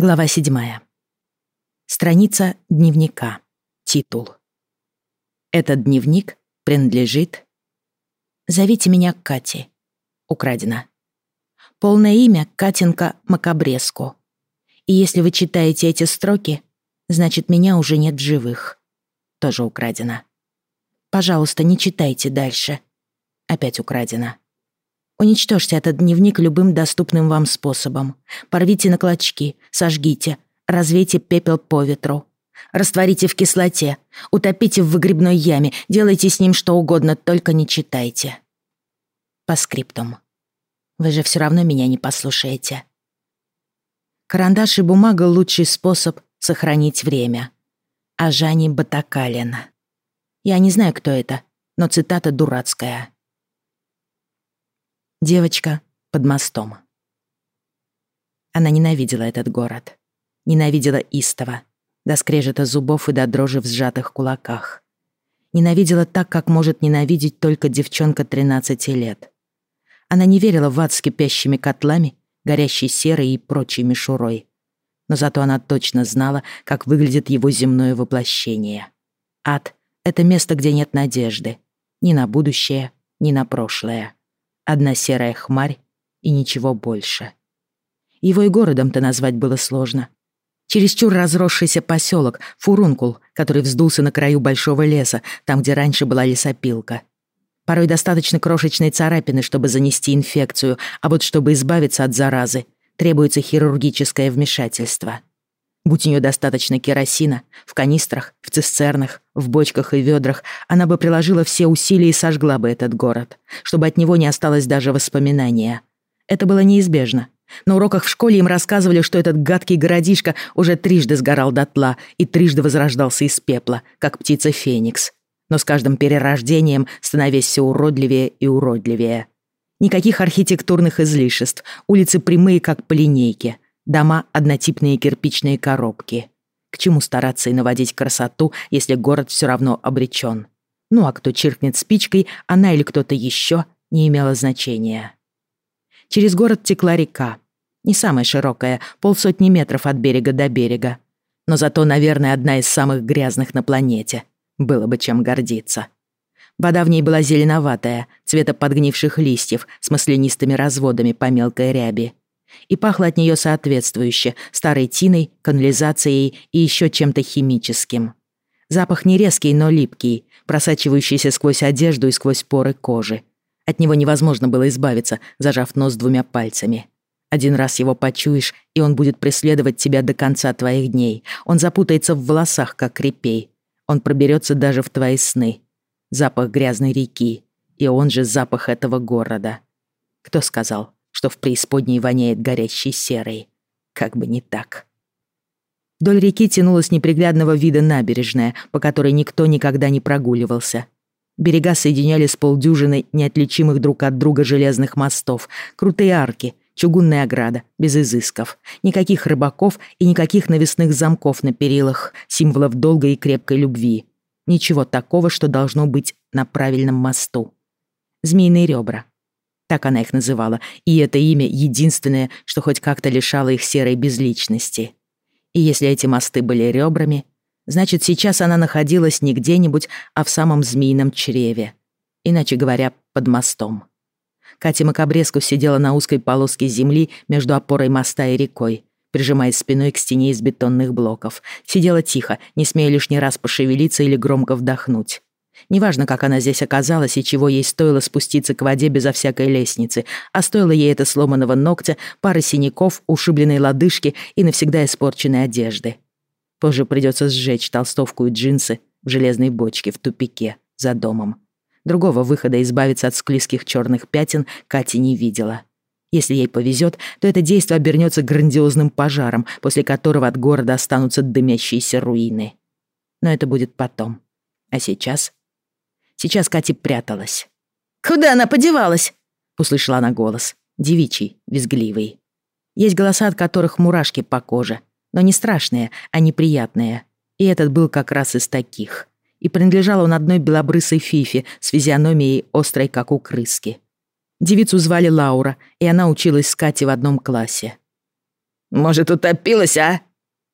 Глава седьмая. Страница дневника. Титул. Этот дневник принадлежит... Зовите меня Кати. Украдено. Полное имя Катенко Макабреску. И если вы читаете эти строки, значит, меня уже нет живых. Тоже украдено. Пожалуйста, не читайте дальше. Опять украдено. Уничтожьте этот дневник любым доступным вам способом. Порвите на клочки, сожгите, развейте пепел по ветру. Растворите в кислоте, утопите в выгребной яме, делайте с ним что угодно, только не читайте. По скриптум. Вы же все равно меня не послушаете. Карандаш и бумага — лучший способ сохранить время. А Жани Батакалин. Я не знаю, кто это, но цитата дурацкая. Девочка под мостом. Она ненавидела этот город. Ненавидела истово, до скрежета зубов и до дрожи в сжатых кулаках. Ненавидела так, как может ненавидеть только девчонка 13 лет. Она не верила в ад с кипящими котлами, горящей серой и прочей мишурой. Но зато она точно знала, как выглядит его земное воплощение. Ад — это место, где нет надежды. Ни на будущее, ни на прошлое. Одна серая хмарь и ничего больше. Его и городом-то назвать было сложно. Чересчур разросшийся поселок, фурункул, который вздулся на краю большого леса, там, где раньше была лесопилка. Порой достаточно крошечной царапины, чтобы занести инфекцию, а вот чтобы избавиться от заразы, требуется хирургическое вмешательство. Будь у нее достаточно керосина, в канистрах, в цистернах, в бочках и ведрах, она бы приложила все усилия и сожгла бы этот город, чтобы от него не осталось даже воспоминания. Это было неизбежно. На уроках в школе им рассказывали, что этот гадкий городишко уже трижды сгорал дотла и трижды возрождался из пепла, как птица Феникс. Но с каждым перерождением становясь все уродливее и уродливее. Никаких архитектурных излишеств, улицы прямые, как по линейке — Дома — однотипные кирпичные коробки. К чему стараться и наводить красоту, если город все равно обречен? Ну а кто чиркнет спичкой, она или кто-то еще, не имело значения. Через город текла река. Не самая широкая, полсотни метров от берега до берега. Но зато, наверное, одна из самых грязных на планете. Было бы чем гордиться. Вода в ней была зеленоватая, цвета подгнивших листьев с маслянистыми разводами по мелкой ряби. И пахло от нее соответствующе, старой тиной, канализацией и еще чем-то химическим. Запах не резкий, но липкий, просачивающийся сквозь одежду и сквозь поры кожи. От него невозможно было избавиться, зажав нос двумя пальцами. Один раз его почуешь, и он будет преследовать тебя до конца твоих дней. Он запутается в волосах, как репей. Он проберется даже в твои сны. Запах грязной реки. И он же запах этого города. Кто сказал? Что в преисподней воняет горящей серой. Как бы не так. Вдоль реки тянулась неприглядного вида набережная, по которой никто никогда не прогуливался. Берега соединяли с полдюжины неотличимых друг от друга железных мостов, крутые арки, чугунная ограда, без изысков. Никаких рыбаков и никаких навесных замков на перилах, символов долгой и крепкой любви. Ничего такого, что должно быть на правильном мосту. Змеиные ребра, так она их называла, и это имя единственное, что хоть как-то лишало их серой безличности. И если эти мосты были ребрами, значит, сейчас она находилась не где-нибудь, а в самом змеином чреве. Иначе говоря, под мостом. Катя Макабреску сидела на узкой полоске земли между опорой моста и рекой, прижимаясь спиной к стене из бетонных блоков. Сидела тихо, не смея лишний раз пошевелиться или громко вдохнуть. Неважно, как она здесь оказалась и чего ей стоило спуститься к воде безо всякой лестницы, а стоило ей это сломанного ногтя, пары синяков, ушибленной лодыжки и навсегда испорченной одежды. Позже придется сжечь толстовку и джинсы в железной бочке в тупике за домом. Другого выхода избавиться от склизких черных пятен Катя не видела. Если ей повезет, то это действо обернется грандиозным пожаром, после которого от города останутся дымящиеся руины. Но это будет потом. А сейчас Сейчас Катя пряталась. «Куда она подевалась?» — услышала она голос. Девичий, визгливый. Есть голоса, от которых мурашки по коже. Но не страшные, а неприятные. И этот был как раз из таких. И принадлежал он одной белобрысой фифе с физиономией острой, как у крыски. Девицу звали Лаура, и она училась с Катей в одном классе. Может, утопилась, а?»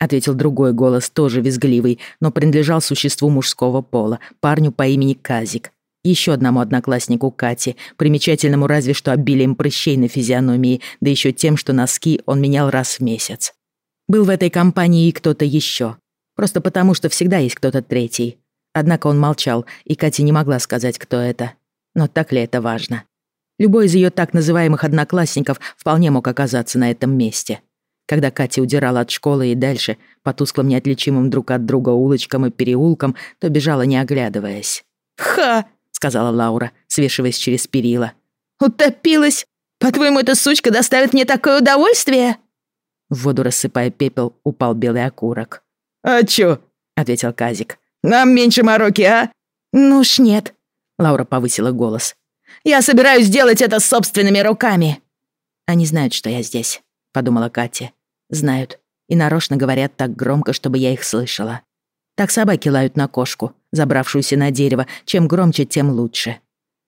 Ответил другой голос, тоже визгливый, но принадлежал существу мужского пола, парню по имени Казик. Еще одному однокласснику Кати, примечательному разве что обилием прыщей на физиономии, да еще тем, что носки он менял раз в месяц. Был в этой компании и кто-то еще. Просто потому, что всегда есть кто-то третий. Однако он молчал, и Катя не могла сказать, кто это. Но так ли это важно? Любой из ее так называемых одноклассников вполне мог оказаться на этом месте. Когда Катя удирала от школы и дальше, по тусклым неотличимым друг от друга улочкам и переулкам, то бежала не оглядываясь. «Ха!» — сказала Лаура, свешиваясь через перила. «Утопилась! По-твоему, эта сучка доставит мне такое удовольствие?» В воду, рассыпая пепел, упал белый окурок. «А чё?» — ответил Казик. «Нам меньше мороки, а?» «Ну уж нет», — Лаура повысила голос. «Я собираюсь сделать это собственными руками». «Они знают, что я здесь», — подумала Катя. «Знают. И нарочно говорят так громко, чтобы я их слышала. Так собаки лают на кошку, забравшуюся на дерево. Чем громче, тем лучше».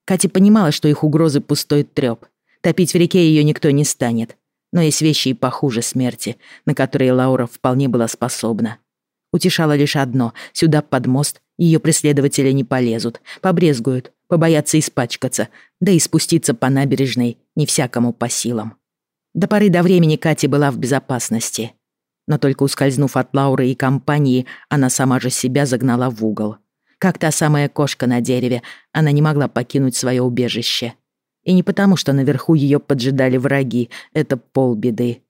Катя понимала, что их угрозы пустой трёп. Топить в реке ее никто не станет. Но есть вещи и похуже смерти, на которые Лаура вполне была способна. Утешало лишь одно — сюда под мост ее преследователи не полезут, побрезгуют, побоятся испачкаться, да и спуститься по набережной не всякому по силам. До поры до времени Катя была в безопасности. Но только ускользнув от Лауры и компании, она сама же себя загнала в угол. Как та самая кошка на дереве, она не могла покинуть свое убежище. И не потому, что наверху ее поджидали враги, это полбеды.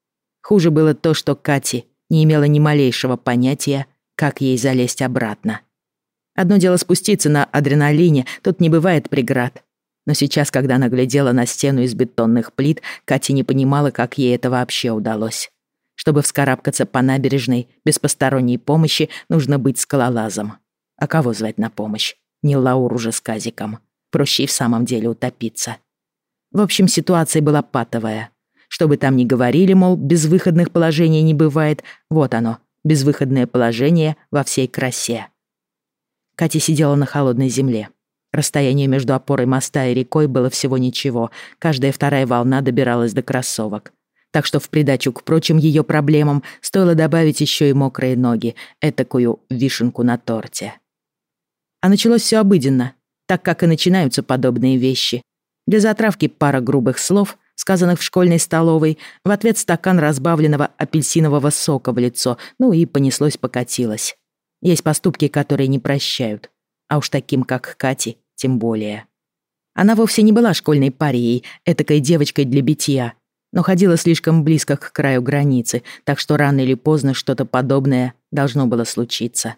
Хуже было то, что Кати не имела ни малейшего понятия, как ей залезть обратно. Одно дело спуститься на адреналине, тут не бывает преград. Но сейчас, когда она глядела на стену из бетонных плит, Катя не понимала, как ей это вообще удалось. Чтобы вскарабкаться по набережной без посторонней помощи, нужно быть скалолазом. А кого звать на помощь? Не Лауру же с Казиком. Проще и в самом деле утопиться. В общем, ситуация была патовая. Что бы там ни говорили, мол, безвыходных положений не бывает, вот оно, безвыходное положение во всей красе. Катя сидела на холодной земле. Расстояние между опорой моста и рекой было всего ничего, каждая вторая волна добиралась до кроссовок. Так что в придачу к прочим ее проблемам стоило добавить еще и мокрые ноги, этакую вишенку на торте. А началось все обыденно, так как и начинаются подобные вещи. Для затравки пара грубых слов, сказанных в школьной столовой, в ответ стакан разбавленного апельсинового сока в лицо, ну и понеслось-покатилось. Есть поступки, которые не прощают, а уж таким, как Кати, тем более. Она вовсе не была школьной парией, этакой девочкой для битья, но ходила слишком близко к краю границы, так что рано или поздно что-то подобное должно было случиться.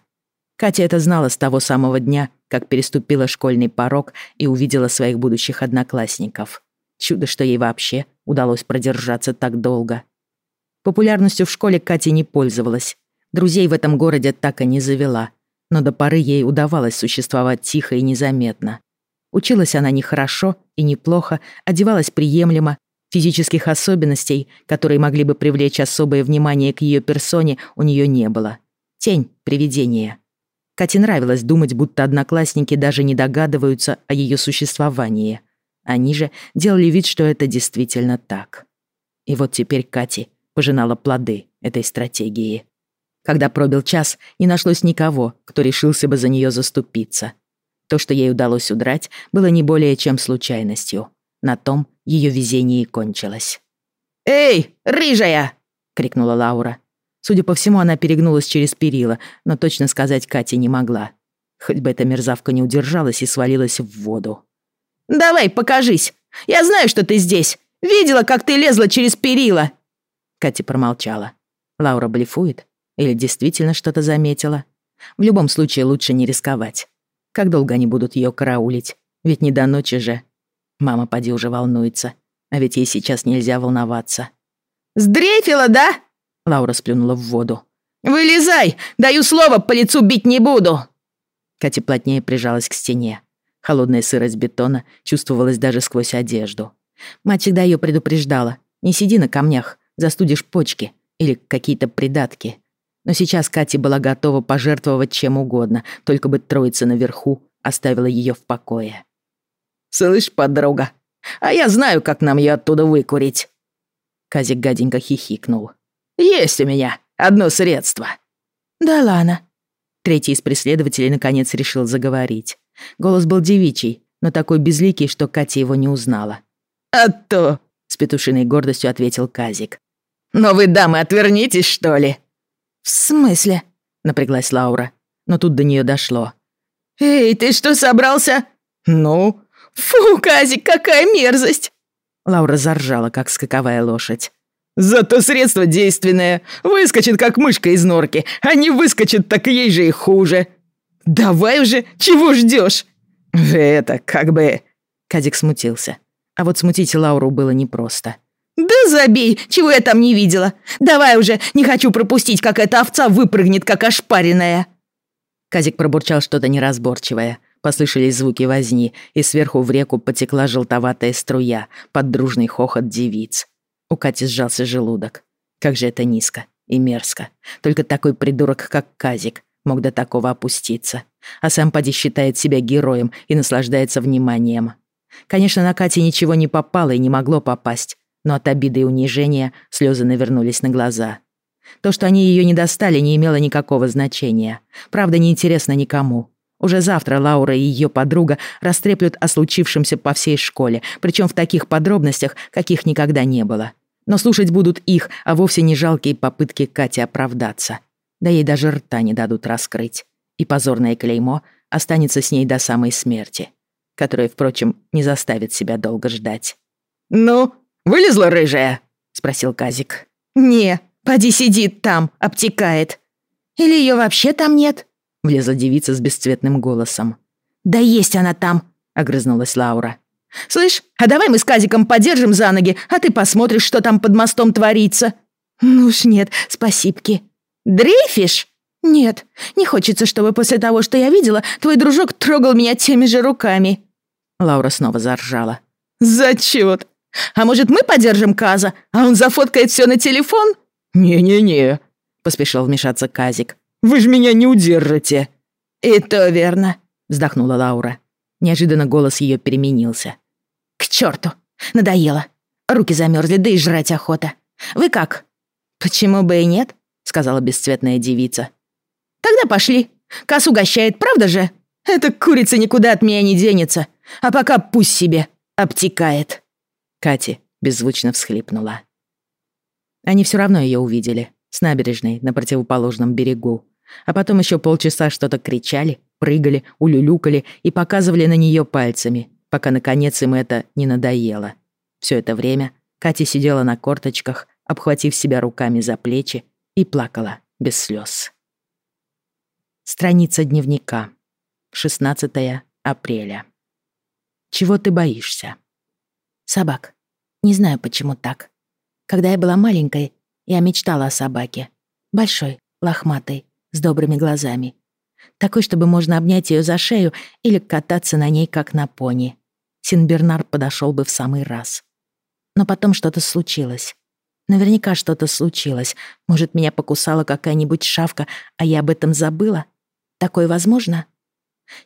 Катя это знала с того самого дня, как переступила школьный порог и увидела своих будущих одноклассников. Чудо, что ей вообще удалось продержаться так долго. Популярностью в школе Катя не пользовалась. Друзей в этом городе так и не завела. Но до поры ей удавалось существовать тихо и незаметно. Училась она не хорошо и неплохо, одевалась приемлемо, физических особенностей, которые могли бы привлечь особое внимание к ее персоне, у нее не было. Тень, привидение. Кате нравилось думать, будто одноклассники даже не догадываются о ее существовании. Они же делали вид, что это действительно так. И вот теперь Кати пожинала плоды этой стратегии. Когда пробил час, не нашлось никого, кто решился бы за нее заступиться. То, что ей удалось удрать, было не более чем случайностью. На том ее везение и кончилось. «Эй, рыжая!» — крикнула Лаура. Судя по всему, она перегнулась через перила, но точно сказать Кате не могла. Хоть бы эта мерзавка не удержалась и свалилась в воду. «Давай, покажись! Я знаю, что ты здесь! Видела, как ты лезла через перила!» Катя промолчала. Лаура блефует или действительно что-то заметила. В любом случае лучше не рисковать. Как долго они будут ее караулить? Ведь не до ночи же. Мама поди уже волнуется. А ведь ей сейчас нельзя волноваться. «Сдрейфила, да?» Лаура сплюнула в воду. «Вылезай! Даю слово, по лицу бить не буду!» Катя плотнее прижалась к стене. Холодная сырость бетона чувствовалась даже сквозь одежду. Мать всегда ее предупреждала. Не сиди на камнях, застудишь почки или какие-то придатки. Но сейчас Катя была готова пожертвовать чем угодно, только бы троица наверху оставила ее в покое. «Слышь, подруга, а я знаю, как нам ее оттуда выкурить!» Казик гаденько хихикнул. Есть у меня одно средство». «Да ладно». Третий из преследователей наконец решил заговорить. Голос был девичий, но такой безликий, что Катя его не узнала. «А то!» — с петушиной гордостью ответил Казик. «Но вы, дамы, отвернитесь, что ли?» «В смысле?» — напряглась Лаура, но тут до нее дошло. «Эй, ты что, собрался?» «Ну?» «Фу, Казик, какая мерзость!» Лаура заржала, как скаковая лошадь. «Зато средство действенное. Выскочит, как мышка из норки. А не выскочит, так ей же и хуже. Давай уже, чего ждешь? «Это, как бы...» Казик смутился. А вот смутить Лауру было непросто. «Да забей, чего я там не видела. Давай уже, не хочу пропустить, как эта овца выпрыгнет, как ошпаренная». Казик пробурчал что-то неразборчивое. Послышались звуки возни, и сверху в реку потекла желтоватая струя под дружный хохот девиц. У Кати сжался желудок. Как же это низко и мерзко. Только такой придурок, как Казик, мог до такого опуститься. А сам Пади считает себя героем и наслаждается вниманием. Конечно, на Кате ничего не попало и не могло попасть, но от обиды и унижения слезы навернулись на глаза. То, что они ее не достали, не имело никакого значения. Правда, неинтересно никому. Уже завтра Лаура и ее подруга растреплют о случившемся по всей школе, причем в таких подробностях, каких никогда не было. Но слушать будут их, а вовсе не жалкие попытки Кати оправдаться. Да ей даже рта не дадут раскрыть. И позорное клеймо останется с ней до самой смерти, которая, впрочем, не заставит себя долго ждать. «Ну, вылезла рыжая?» — спросил Казик. «Не, поди сидит там, обтекает. Или ее вообще там нет?» — влезла девица с бесцветным голосом. «Да есть она там!» — огрызнулась Лаура. «Слышь, а давай мы с Казиком подержим за ноги, а ты посмотришь, что там под мостом творится». «Ну уж нет, спасибки». «Дрейфишь?» «Нет, не хочется, чтобы после того, что я видела, твой дружок трогал меня теми же руками». Лаура снова заржала. «Зачет! А может, мы подержим Каза, а он зафоткает все на телефон?» «Не-не-не», — поспешил вмешаться Казик. «Вы же меня не удержите». «И то верно», — вздохнула Лаура. Неожиданно голос ее переменился. «К черту! Надоело. Руки замерзли, да и жрать охота. Вы как?» «Почему бы и нет?» — сказала бесцветная девица. «Тогда пошли. Кас угощает, правда же? Эта курица никуда от меня не денется. А пока пусть себе обтекает». Кати беззвучно всхлипнула. Они все равно ее увидели, с набережной, на противоположном берегу. А потом еще полчаса что-то кричали, прыгали, улюлюкали и показывали на нее пальцами, пока, наконец, им это не надоело. Все это время Катя сидела на корточках, обхватив себя руками за плечи, и плакала без слез. Страница дневника. 16 апреля. Чего ты боишься? Собак. Не знаю, почему так. Когда я была маленькой, я мечтала о собаке. Большой, лохматой, с добрыми глазами. Такой, чтобы можно обнять ее за шею или кататься на ней, как на пони. Синбернар подошел бы в самый раз. Но потом что-то случилось. Наверняка что-то случилось. Может, меня покусала какая-нибудь шавка, а я об этом забыла? Такое возможно?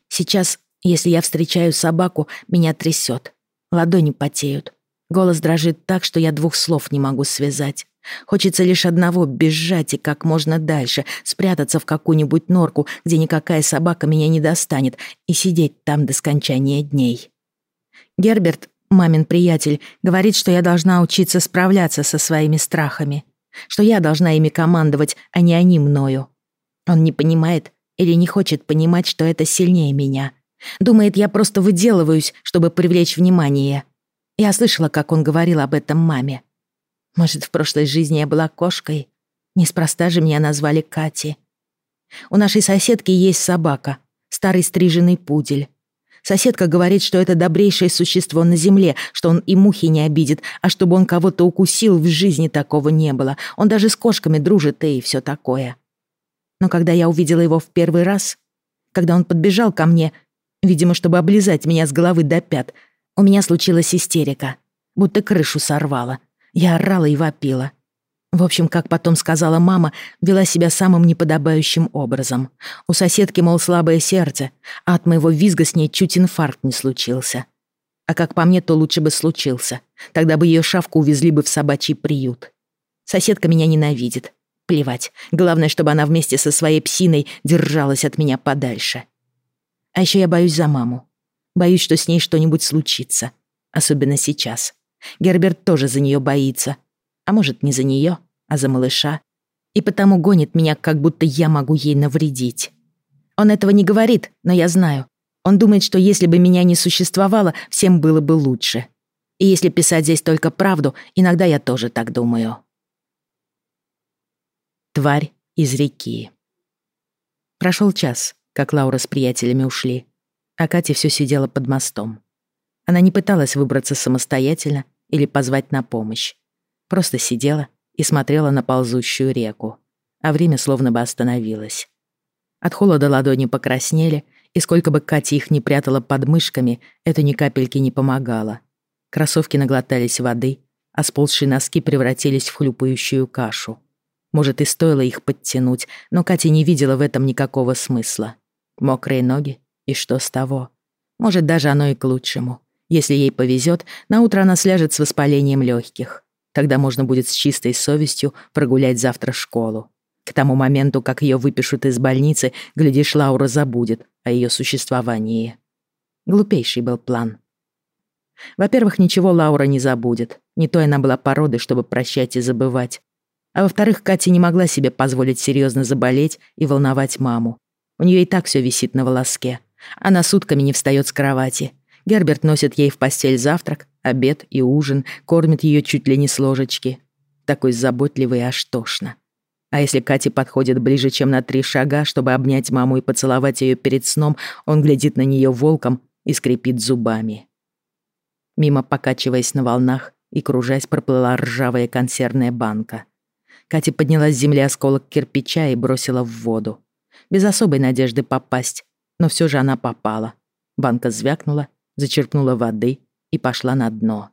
Сейчас, если я встречаю собаку, меня трясет. Ладони потеют. Голос дрожит так, что я двух слов не могу связать. Хочется лишь одного — бежать и как можно дальше, спрятаться в какую-нибудь норку, где никакая собака меня не достанет, и сидеть там до скончания дней. Герберт, мамин приятель, говорит, что я должна учиться справляться со своими страхами, что я должна ими командовать, а не они мною. Он не понимает или не хочет понимать, что это сильнее меня. Думает, я просто выделываюсь, чтобы привлечь внимание. Я слышала, как он говорил об этом маме. Может, в прошлой жизни я была кошкой? Неспроста же меня назвали Кати. У нашей соседки есть собака, старый стриженный пудель. Соседка говорит, что это добрейшее существо на земле, что он и мухи не обидит, а чтобы он кого-то укусил, в жизни такого не было. Он даже с кошками дружит и все такое. Но когда я увидела его в первый раз, когда он подбежал ко мне, видимо, чтобы облизать меня с головы до пят, у меня случилась истерика, будто крышу сорвала. Я орала и вопила. В общем, как потом сказала мама, вела себя самым неподобающим образом. У соседки, мол, слабое сердце, а от моего визга с ней чуть инфаркт не случился. А как по мне, то лучше бы случился. Тогда бы ее шавку увезли бы в собачий приют. Соседка меня ненавидит. Плевать. Главное, чтобы она вместе со своей псиной держалась от меня подальше. А еще я боюсь за маму. Боюсь, что с ней что-нибудь случится. Особенно сейчас. Герберт тоже за нее боится. А может, не за нее, а за малыша. И потому гонит меня, как будто я могу ей навредить. Он этого не говорит, но я знаю. Он думает, что если бы меня не существовало, всем было бы лучше. И если писать здесь только правду, иногда я тоже так думаю. Тварь из реки. Прошел час, как Лаура с приятелями ушли, а Катя все сидела под мостом. Она не пыталась выбраться самостоятельно или позвать на помощь. Просто сидела и смотрела на ползущую реку, а время словно бы остановилось. От холода ладони покраснели, и сколько бы Катя их не прятала под мышками, это ни капельки не помогало. Кроссовки наглотались воды, а сползшие носки превратились в хлюпающую кашу. Может, и стоило их подтянуть, но Катя не видела в этом никакого смысла. Мокрые ноги, и что с того? Может, даже оно и к лучшему. Если ей повезет, на утро она сляжет с воспалением легких. Тогда можно будет с чистой совестью прогулять завтра школу. К тому моменту, как ее выпишут из больницы, глядишь, Лаура забудет о ее существовании. Глупейший был план. Во-первых, ничего Лаура не забудет. Не то она была породы, чтобы прощать и забывать. А во-вторых, Катя не могла себе позволить серьезно заболеть и волновать маму. У нее и так все висит на волоске. Она сутками не встает с кровати. Герберт носит ей в постель завтрак, обед и ужин, кормит ее чуть ли не с ложечки. Такой заботливый аж тошно. А если Кате подходит ближе, чем на три шага, чтобы обнять маму и поцеловать ее перед сном, он глядит на нее волком и скрипит зубами. Мимо, покачиваясь на волнах и кружась, проплыла ржавая консервная банка. Катя подняла с земли осколок кирпича и бросила в воду. Без особой надежды попасть, но все же она попала. Банка звякнула, зачерпнула воды и пошла на дно.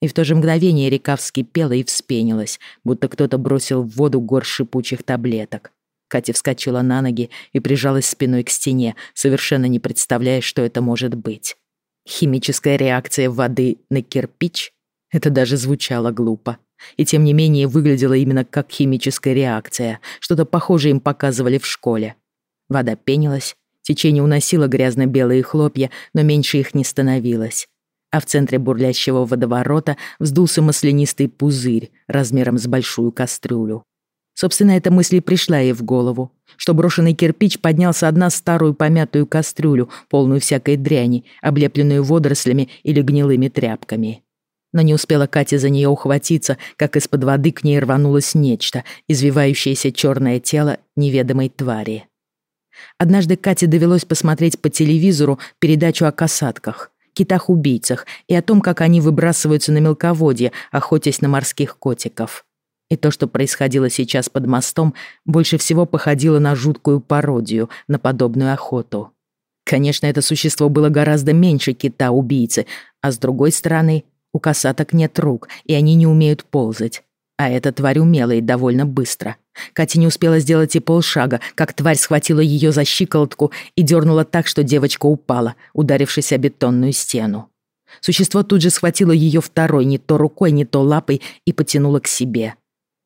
И в то же мгновение река вскипела и вспенилась, будто кто-то бросил в воду гор шипучих таблеток. Катя вскочила на ноги и прижалась спиной к стене, совершенно не представляя, что это может быть. Химическая реакция воды на кирпич? Это даже звучало глупо и тем не менее выглядела именно как химическая реакция. Что-то похожее им показывали в школе. Вода пенилась, течение уносило грязно-белые хлопья, но меньше их не становилось. А в центре бурлящего водоворота вздулся маслянистый пузырь размером с большую кастрюлю. Собственно, эта мысль и пришла ей в голову, что брошенный кирпич поднялся одна старую помятую кастрюлю, полную всякой дряни, облепленную водорослями или гнилыми тряпками. Но не успела Катя за нее ухватиться, как из-под воды к ней рванулось нечто, извивающееся черное тело неведомой твари. Однажды Кате довелось посмотреть по телевизору передачу о касатках, китах-убийцах и о том, как они выбрасываются на мелководье, охотясь на морских котиков. И то, что происходило сейчас под мостом, больше всего походило на жуткую пародию на подобную охоту. Конечно, это существо было гораздо меньше кита-убийцы, а с другой стороны, у касаток нет рук, и они не умеют ползать. А эта тварь умела и довольно быстро. Катя не успела сделать и полшага, как тварь схватила ее за щиколотку и дернула так, что девочка упала, ударившись о бетонную стену. Существо тут же схватило ее второй, не то рукой, не то лапой, и потянуло к себе.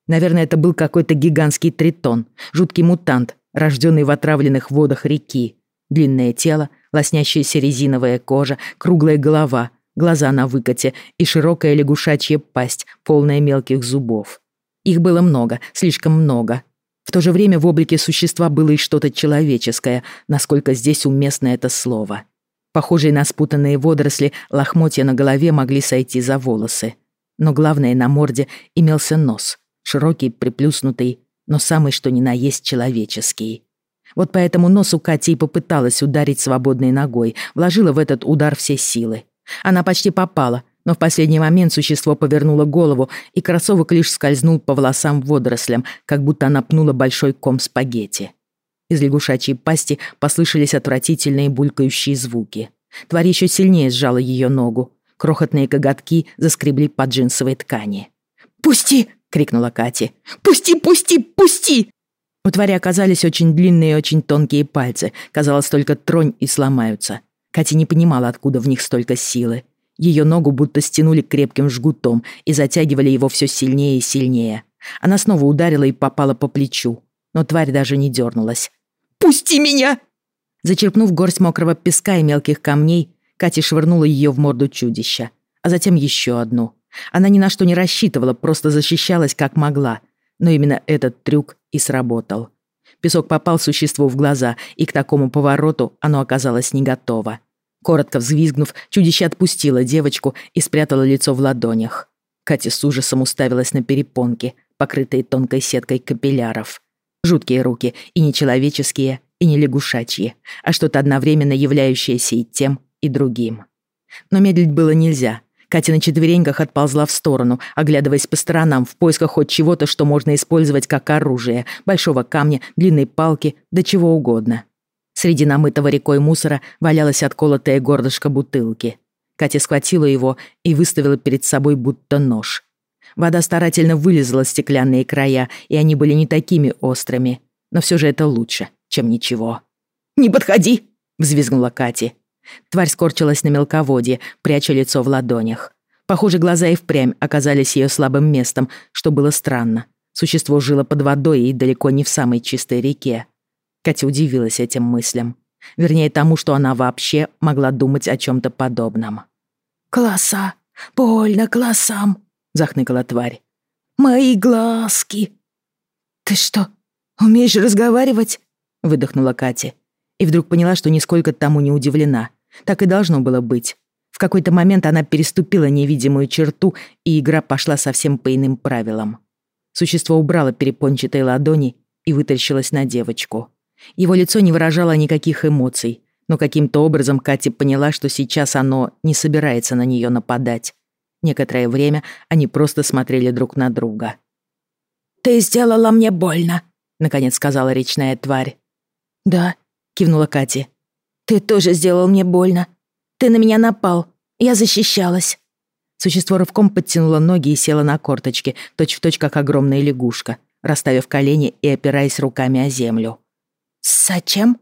Наверное, это был какой-то гигантский тритон, жуткий мутант, рожденный в отравленных водах реки. Длинное тело, лоснящаяся резиновая кожа, круглая голова, глаза на выкате и широкая лягушачья пасть, полная мелких зубов. Их было много, слишком много. В то же время в облике существа было и что-то человеческое, насколько здесь уместно это слово. Похожие на спутанные водоросли, лохмотья на голове могли сойти за волосы. Но главное, на морде имелся нос, широкий, приплюснутый, но самый что ни на есть человеческий. Вот по этому носу Катя и попыталась ударить свободной ногой, вложила в этот удар все силы. Она почти попала, но в последний момент существо повернуло голову, и кроссовок лишь скользнул по волосам водорослям, как будто она пнула большой ком спагетти. Из лягушачьей пасти послышались отвратительные булькающие звуки. Тварь еще сильнее сжала ее ногу. Крохотные коготки заскребли по джинсовой ткани. «Пусти!» — крикнула Катя. «Пусти, пусти, пусти!» У твари оказались очень длинные и очень тонкие пальцы. Казалось, только тронь и сломаются. Катя не понимала, откуда в них столько силы. Ее ногу будто стянули крепким жгутом и затягивали его все сильнее и сильнее. Она снова ударила и попала по плечу, но тварь даже не дернулась. «Пусти меня!» Зачерпнув горсть мокрого песка и мелких камней, Катя швырнула ее в морду чудища, а затем еще одну. Она ни на что не рассчитывала, просто защищалась как могла. Но именно этот трюк и сработал. Песок попал существу в глаза, и к такому повороту оно оказалось не готово. Коротко взвизгнув, чудище отпустило девочку и спрятало лицо в ладонях. Катя с ужасом уставилась на перепонки, покрытые тонкой сеткой капилляров. Жуткие руки, и нечеловеческие, и не лягушачьи, а что-то одновременно являющееся и тем, и другим. Но медлить было нельзя. Катя на четвереньках отползла в сторону, оглядываясь по сторонам в поисках хоть чего-то, что можно использовать как оружие, большого камня, длинной палки, да чего угодно. Среди намытого рекой мусора валялось отколотое горлышко бутылки. Катя схватила его и выставила перед собой будто нож. Вода старательно вылезла стеклянные края, и они были не такими острыми. Но все же это лучше, чем ничего. «Не подходи!» — взвизгнула Катя. Тварь скорчилась на мелководье, пряча лицо в ладонях. Похоже, глаза и впрямь оказались ее слабым местом, что было странно. Существо жило под водой и далеко не в самой чистой реке. Катя удивилась этим мыслям. Вернее, тому, что она вообще могла думать о чем то подобном. «Глаза! Больно глазам!» — захныкала тварь. «Мои глазки!» «Ты что, умеешь разговаривать?» — выдохнула Катя. И вдруг поняла, что нисколько тому не удивлена. Так и должно было быть. В какой-то момент она переступила невидимую черту, и игра пошла совсем по иным правилам. Существо убрало перепончатые ладони и вытащилось на девочку. Его лицо не выражало никаких эмоций, но каким-то образом Катя поняла, что сейчас оно не собирается на нее нападать. Некоторое время они просто смотрели друг на друга. «Ты сделала мне больно», — наконец сказала речная тварь. «Да», — кивнула Катя. «Ты тоже сделал мне больно. Ты на меня напал. Я защищалась». Существо рывком подтянуло ноги и село на корточки, точь-в-точь точь как огромная лягушка, расставив колени и опираясь руками о землю. «Зачем?»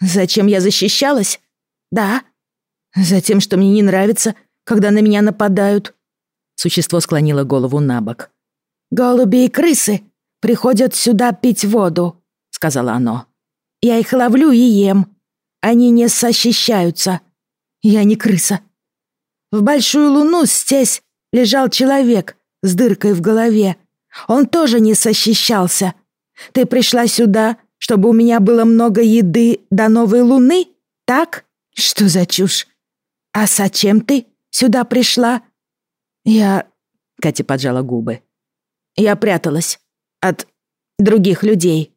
«Зачем я защищалась?» «Да». «Затем, что мне не нравится, когда на меня нападают». Существо склонило голову на бок. «Голуби и крысы приходят сюда пить воду», — сказала оно. «Я их ловлю и ем. Они не сощищаются. Я не крыса. В большую луну здесь лежал человек с дыркой в голове. Он тоже не сощищался. Ты пришла сюда, чтобы у меня было много еды до новой луны, так? Что за чушь? А зачем ты сюда пришла? Я... Катя поджала губы. Я пряталась от других людей.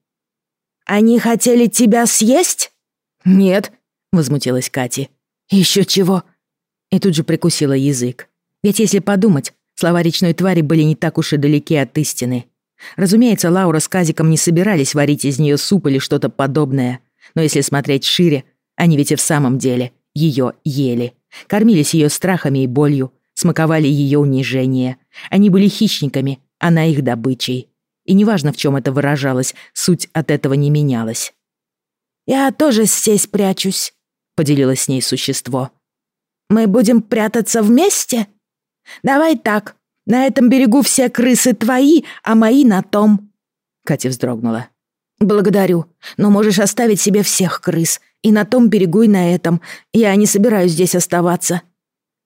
Они хотели тебя съесть? Нет, возмутилась Катя. Еще чего? И тут же прикусила язык. Ведь если подумать, слова речной твари были не так уж и далеки от истины. Разумеется, Лаура с Казиком не собирались варить из нее суп или что-то подобное. Но если смотреть шире, они ведь и в самом деле ее ели. Кормились ее страхами и болью, смаковали ее унижение. Они были хищниками, она их добычей. И неважно, в чем это выражалось, суть от этого не менялась. «Я тоже здесь прячусь», — поделилось с ней существо. «Мы будем прятаться вместе? Давай так, на этом берегу все крысы твои, а мои на том». Катя вздрогнула. «Благодарю, но можешь оставить себе всех крыс. И на том берегу, и на этом. Я не собираюсь здесь оставаться».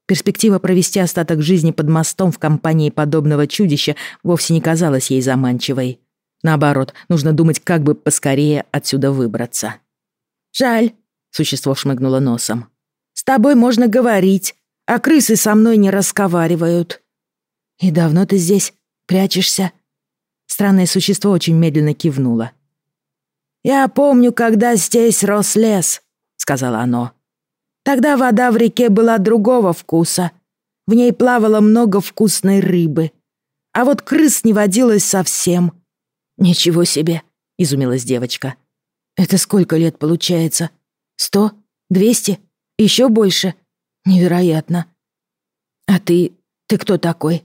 Перспектива провести остаток жизни под мостом в компании подобного чудища вовсе не казалась ей заманчивой. Наоборот, нужно думать, как бы поскорее отсюда выбраться. «Жаль», — существо шмыгнуло носом. «С тобой можно говорить, а крысы со мной не разговаривают». «И давно ты здесь прячешься?» Странное существо очень медленно кивнуло. «Я помню, когда здесь рос лес», — сказала оно. Тогда вода в реке была другого вкуса. В ней плавало много вкусной рыбы. А вот крыс не водилось совсем. «Ничего себе!» — изумилась девочка. «Это сколько лет получается? Сто? Двести? Еще больше? Невероятно!» «А ты... ты кто такой?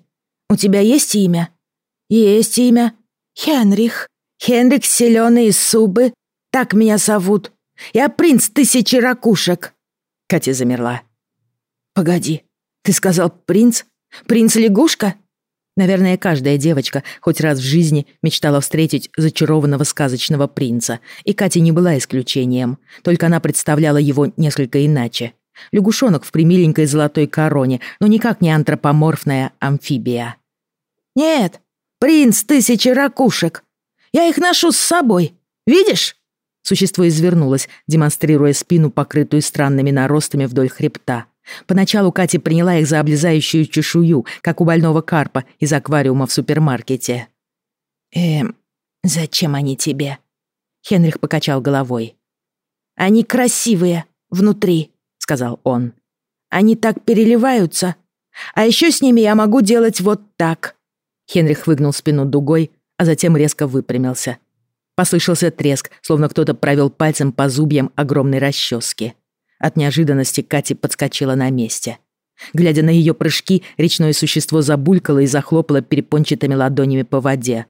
У тебя есть имя?» «Есть имя. Хенрих. Хенрих Селёный из Субы. Так меня зовут. Я принц тысячи ракушек». Катя замерла. «Погоди, ты сказал принц? Принц-лягушка?» Наверное, каждая девочка хоть раз в жизни мечтала встретить зачарованного сказочного принца, и Катя не была исключением, только она представляла его несколько иначе. Лягушонок в примиленькой золотой короне, но никак не антропоморфная амфибия. «Нет, принц тысячи ракушек. Я их ношу с собой. Видишь?» Существо извернулось, демонстрируя спину, покрытую странными наростами вдоль хребта. Поначалу Катя приняла их за облезающую чешую, как у больного карпа из аквариума в супермаркете. «Эм, зачем они тебе?» Хенрих покачал головой. «Они красивые внутри», — сказал он. «Они так переливаются. А еще с ними я могу делать вот так». Хенрих выгнул спину дугой, а затем резко выпрямился. Послышался треск, словно кто-то провел пальцем по зубьям огромной расчески. От неожиданности Кати подскочила на месте. Глядя на ее прыжки, речное существо забулькало и захлопало перепончатыми ладонями по воде.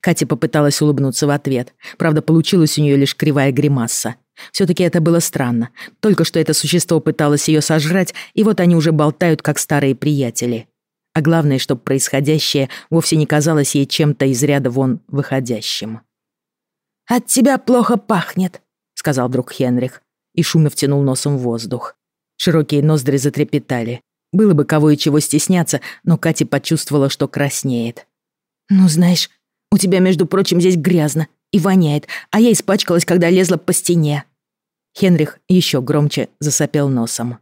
Катя попыталась улыбнуться в ответ. Правда, получилась у нее лишь кривая гримаса. Все-таки это было странно. Только что это существо пыталось ее сожрать, и вот они уже болтают, как старые приятели. А главное, чтобы происходящее вовсе не казалось ей чем-то из ряда вон выходящим. «От тебя плохо пахнет», — сказал друг Хенрих и шумно втянул носом воздух. Широкие ноздри затрепетали. Было бы кого и чего стесняться, но Катя почувствовала, что краснеет. «Ну, знаешь, у тебя, между прочим, здесь грязно и воняет, а я испачкалась, когда лезла по стене». Хенрих еще громче засопел носом.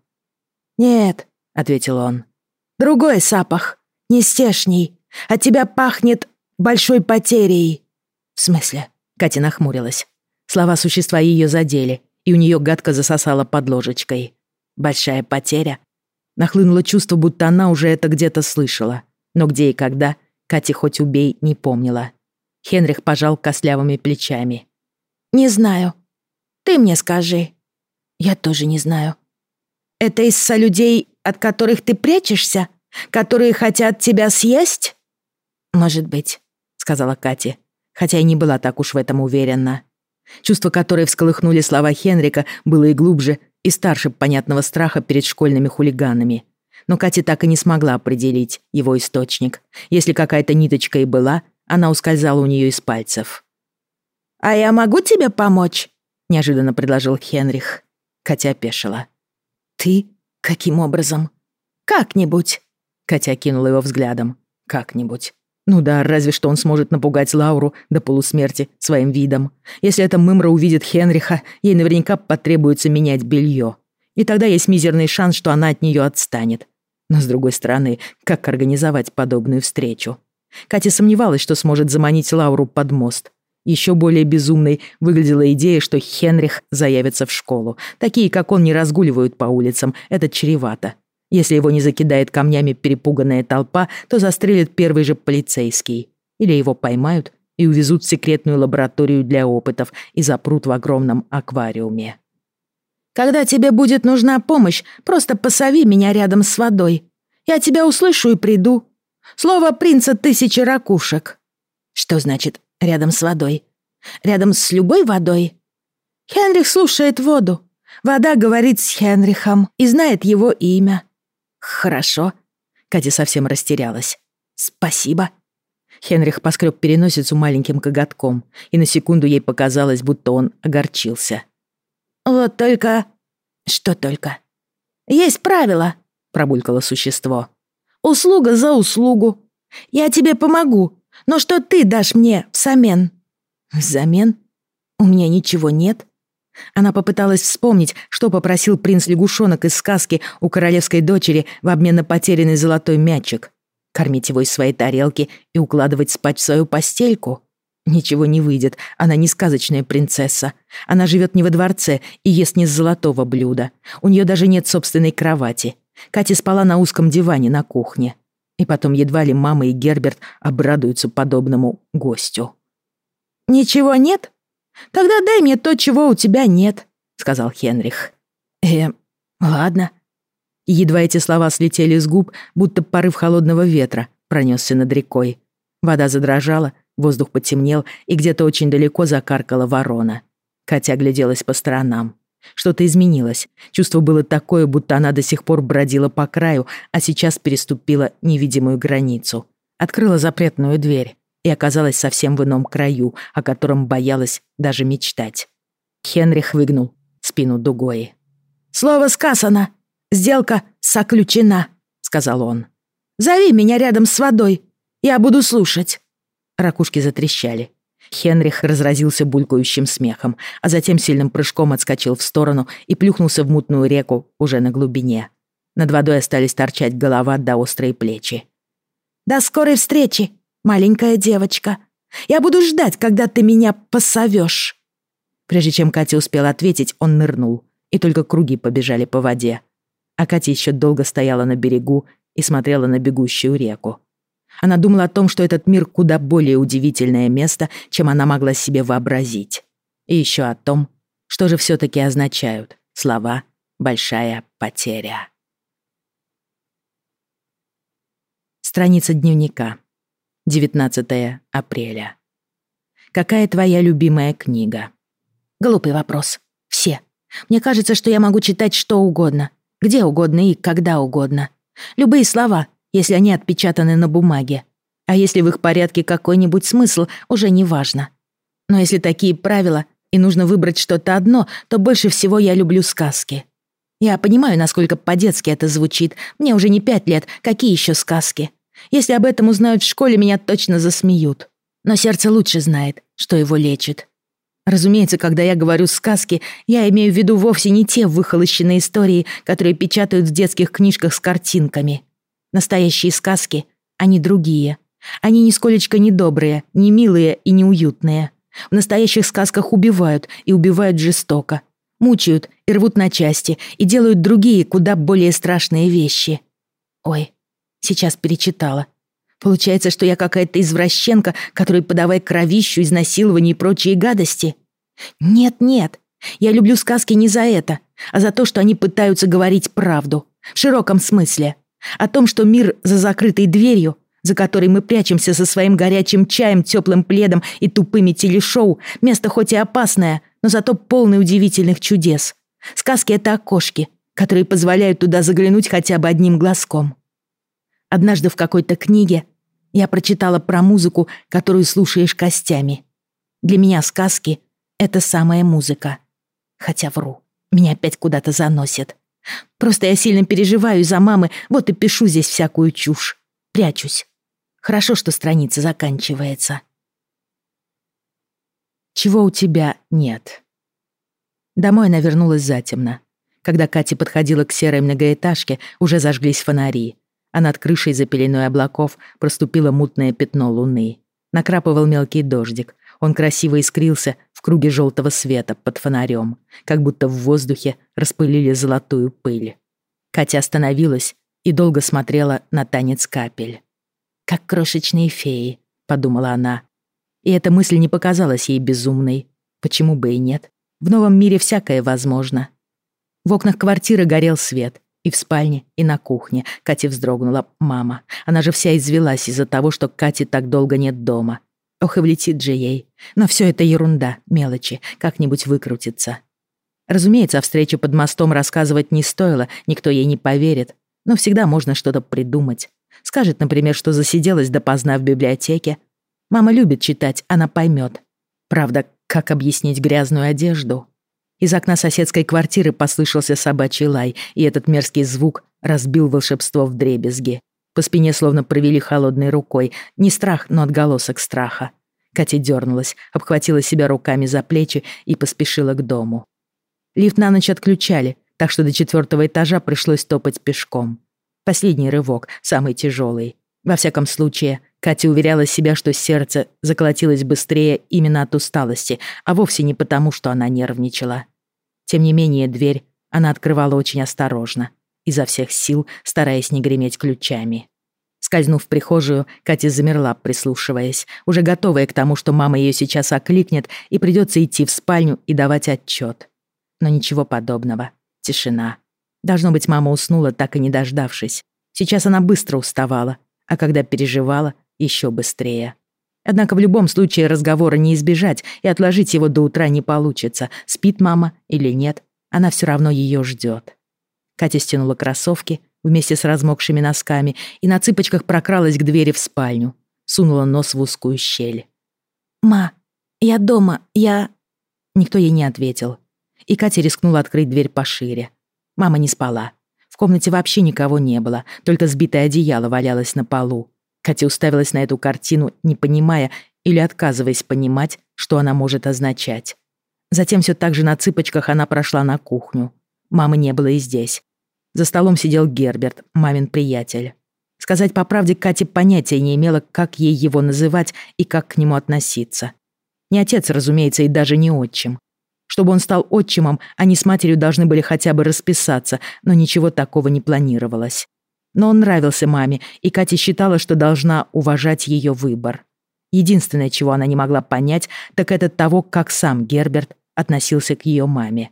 «Нет», — ответил он, — «другой запах, не стешний. От тебя пахнет большой потерей». «В смысле?» — Катя нахмурилась. Слова существа ее задели, и у нее гадко засосало под ложечкой. Большая потеря. Нахлынуло чувство, будто она уже это где-то слышала. Но где и когда, Катя хоть убей, не помнила. Хенрих пожал костлявыми плечами. «Не знаю. Ты мне скажи». «Я тоже не знаю». «Это из-за людей, от которых ты прячешься? Которые хотят тебя съесть?» «Может быть», — сказала Катя, хотя и не была так уж в этом уверена. Чувство, которое всколыхнули слова Хенрика, было и глубже, и старше понятного страха перед школьными хулиганами. Но Катя так и не смогла определить его источник. Если какая-то ниточка и была, она ускользала у нее из пальцев. «А я могу тебе помочь?» — неожиданно предложил Хенрих. Катя опешила. «Ты? Каким образом?» «Как-нибудь», — Катя кинула его взглядом. «Как-нибудь». Ну да, разве что он сможет напугать Лауру до полусмерти своим видом. Если эта мымра увидит Хенриха, ей наверняка потребуется менять белье. И тогда есть мизерный шанс, что она от нее отстанет. Но с другой стороны, как организовать подобную встречу? Катя сомневалась, что сможет заманить Лауру под мост. Еще более безумной выглядела идея, что Хенрих заявится в школу. Такие, как он, не разгуливают по улицам, это чревато. Если его не закидает камнями перепуганная толпа, то застрелит первый же полицейский. Или его поймают и увезут в секретную лабораторию для опытов и запрут в огромном аквариуме. «Когда тебе будет нужна помощь, просто посови меня рядом с водой. Я тебя услышу и приду. Слово принца тысячи ракушек». «Что значит «рядом с водой»? Рядом с любой водой?» Хенрих слушает воду. Вода говорит с Хенрихом и знает его имя. «Хорошо». Катя совсем растерялась. «Спасибо». Хенрих поскреб переносицу маленьким коготком, и на секунду ей показалось, будто он огорчился. «Вот только...» «Что только?» «Есть правило», — пробулькало существо. «Услуга за услугу. Я тебе помогу, но что ты дашь мне взамен?» «Взамен? У меня ничего нет». Она попыталась вспомнить, что попросил принц-лягушонок из сказки у королевской дочери в обмен на потерянный золотой мячик. Кормить его из своей тарелки и укладывать спать в свою постельку? Ничего не выйдет, она не сказочная принцесса. Она живет не во дворце и ест не с золотого блюда. У нее даже нет собственной кровати. Катя спала на узком диване на кухне. И потом едва ли мама и Герберт обрадуются подобному гостю. «Ничего нет?» «Тогда дай мне то, чего у тебя нет», — сказал Хенрих. «Э, ладно». едва эти слова слетели с губ, будто порыв холодного ветра пронесся над рекой. Вода задрожала, воздух потемнел, и где-то очень далеко закаркала ворона. Катя огляделась по сторонам. Что-то изменилось. Чувство было такое, будто она до сих пор бродила по краю, а сейчас переступила невидимую границу. открыла запретную дверь и оказалась совсем в ином краю, о котором боялась даже мечтать. Хенрих выгнул спину дугой. «Слово сказано. Сделка соключена», — сказал он. «Зови меня рядом с водой. Я буду слушать». Ракушки затрещали. Хенрих разразился булькающим смехом, а затем сильным прыжком отскочил в сторону и плюхнулся в мутную реку уже на глубине. Над водой остались торчать голова да острые плечи. «До скорой встречи, маленькая девочка. Я буду ждать, когда ты меня посовешь». Прежде чем Катя успела ответить, он нырнул, и только круги побежали по воде. А Катя еще долго стояла на берегу и смотрела на бегущую реку. Она думала о том, что этот мир куда более удивительное место, чем она могла себе вообразить. И еще о том, что же все-таки означают слова «большая потеря». Страница дневника. 19 апреля. Какая твоя любимая книга? Глупый вопрос. Все. Мне кажется, что я могу читать что угодно, где угодно и когда угодно. Любые слова, если они отпечатаны на бумаге. А если в их порядке какой-нибудь смысл, уже не важно. Но если такие правила, и нужно выбрать что-то одно, то больше всего я люблю сказки. Я понимаю, насколько по-детски это звучит. Мне уже не пять лет, какие еще сказки? Если об этом узнают в школе, меня точно засмеют. Но сердце лучше знает, что его лечит. Разумеется, когда я говорю «сказки», я имею в виду вовсе не те выхолощенные истории, которые печатают в детских книжках с картинками. Настоящие сказки, они другие. Они нисколечко не добрые, не милые и не уютные. В настоящих сказках убивают, и убивают жестоко. Мучают и рвут на части, и делают другие, куда более страшные вещи. Ой, сейчас перечитала. Получается, что я какая-то извращенка, которой подавай кровищу, изнасилование и прочие гадости? Нет-нет, я люблю сказки не за это, а за то, что они пытаются говорить правду. В широком смысле. О том, что мир за закрытой дверью, за которой мы прячемся со своим горячим чаем, теплым пледом и тупыми телешоу, место хоть и опасное, но зато полное удивительных чудес. Сказки — это окошки, которые позволяют туда заглянуть хотя бы одним глазком. Однажды в какой-то книге я прочитала про музыку, которую слушаешь костями. Для меня сказки — это самая музыка. Хотя вру, меня опять куда-то заносит. Просто я сильно переживаю из-за мамы, вот и пишу здесь всякую чушь. Прячусь. Хорошо, что страница заканчивается. Чего у тебя нет? Домой она вернулась затемно. Когда Катя подходила к серой многоэтажке, уже зажглись фонари а над крышей за пеленой облаков проступило мутное пятно луны. Накрапывал мелкий дождик. Он красиво искрился в круге желтого света под фонарем, как будто в воздухе распылили золотую пыль. Катя остановилась и долго смотрела на танец капель. «Как крошечные феи», — подумала она. И эта мысль не показалась ей безумной. Почему бы и нет? В новом мире всякое возможно. В окнах квартиры горел свет, и в спальне, и на кухне. Катя вздрогнула. Мама. Она же вся извелась из-за того, что Кати так долго нет дома. Ох, и влетит же ей. Но все это ерунда, мелочи. Как-нибудь выкрутится. Разумеется, о встрече под мостом рассказывать не стоило, никто ей не поверит. Но всегда можно что-то придумать. Скажет, например, что засиделась допоздна в библиотеке. Мама любит читать, она поймет. Правда, как объяснить грязную одежду? Из окна соседской квартиры послышался собачий лай, и этот мерзкий звук разбил волшебство в дребезги. По спине словно провели холодной рукой. Не страх, но отголосок страха. Катя дернулась, обхватила себя руками за плечи и поспешила к дому. Лифт на ночь отключали, так что до четвертого этажа пришлось топать пешком. Последний рывок, самый тяжелый. Во всяком случае, Катя уверяла себя, что сердце заколотилось быстрее именно от усталости, а вовсе не потому, что она нервничала. Тем не менее, дверь она открывала очень осторожно, изо всех сил стараясь не греметь ключами. Скользнув в прихожую, Катя замерла, прислушиваясь, уже готовая к тому, что мама ее сейчас окликнет и придется идти в спальню и давать отчет. Но ничего подобного. Тишина. Должно быть, мама уснула, так и не дождавшись. Сейчас она быстро уставала, а когда переживала, еще быстрее. Однако в любом случае разговора не избежать, и отложить его до утра не получится. Спит мама или нет, она все равно ее ждет. Катя стянула кроссовки, вместе с размокшими носками и на цыпочках прокралась к двери в спальню, сунула нос в узкую щель. «Ма, я дома, я...» Никто ей не ответил. И Катя рискнула открыть дверь пошире. Мама не спала. В комнате вообще никого не было, только сбитое одеяло валялось на полу. Катя уставилась на эту картину, не понимая или отказываясь понимать, что она может означать. Затем все так же на цыпочках она прошла на кухню. Мамы не было и здесь. За столом сидел Герберт, мамин приятель. Сказать по правде, Катя понятия не имела, как ей его называть и как к нему относиться. Не отец, разумеется, и даже не отчим. Чтобы он стал отчимом, они с матерью должны были хотя бы расписаться, но ничего такого не планировалось. Но он нравился маме, и Катя считала, что должна уважать ее выбор. Единственное, чего она не могла понять, так это того, как сам Герберт относился к ее маме.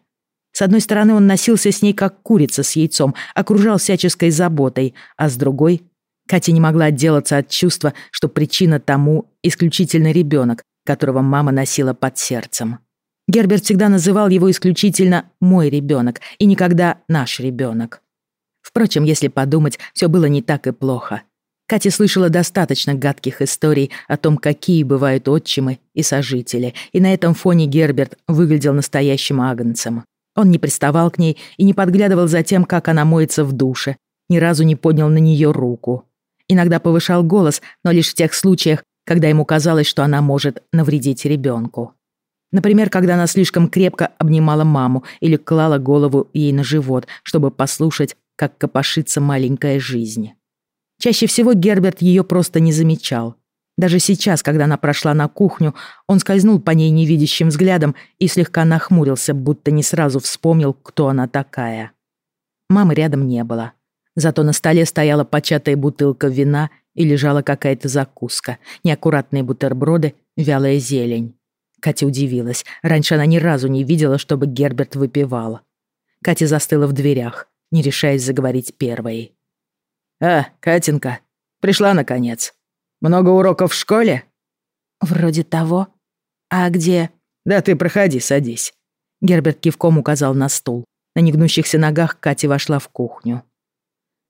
С одной стороны, он носился с ней как курица с яйцом, окружал всяческой заботой, а с другой, Катя не могла отделаться от чувства, что причина тому исключительно ребенок, которого мама носила под сердцем. Герберт всегда называл его исключительно «мой ребенок» и никогда «наш ребенок». Впрочем, если подумать, все было не так и плохо. Катя слышала достаточно гадких историй о том, какие бывают отчимы и сожители, и на этом фоне Герберт выглядел настоящим агнцем. Он не приставал к ней и не подглядывал за тем, как она моется в душе, ни разу не поднял на нее руку. Иногда повышал голос, но лишь в тех случаях, когда ему казалось, что она может навредить ребенку. Например, когда она слишком крепко обнимала маму или клала голову ей на живот, чтобы послушать, как копошится маленькая жизнь. Чаще всего Герберт ее просто не замечал. Даже сейчас, когда она прошла на кухню, он скользнул по ней невидящим взглядом и слегка нахмурился, будто не сразу вспомнил, кто она такая. Мамы рядом не было. Зато на столе стояла початая бутылка вина и лежала какая-то закуска, неаккуратные бутерброды, вялая зелень. Катя удивилась. Раньше она ни разу не видела, чтобы Герберт выпивал. Катя застыла в дверях, не решаясь заговорить первой. «А, Катенька, пришла наконец. Много уроков в школе?» «Вроде того. А где?» «Да ты проходи, садись». Герберт кивком указал на стул. На негнущихся ногах Катя вошла в кухню.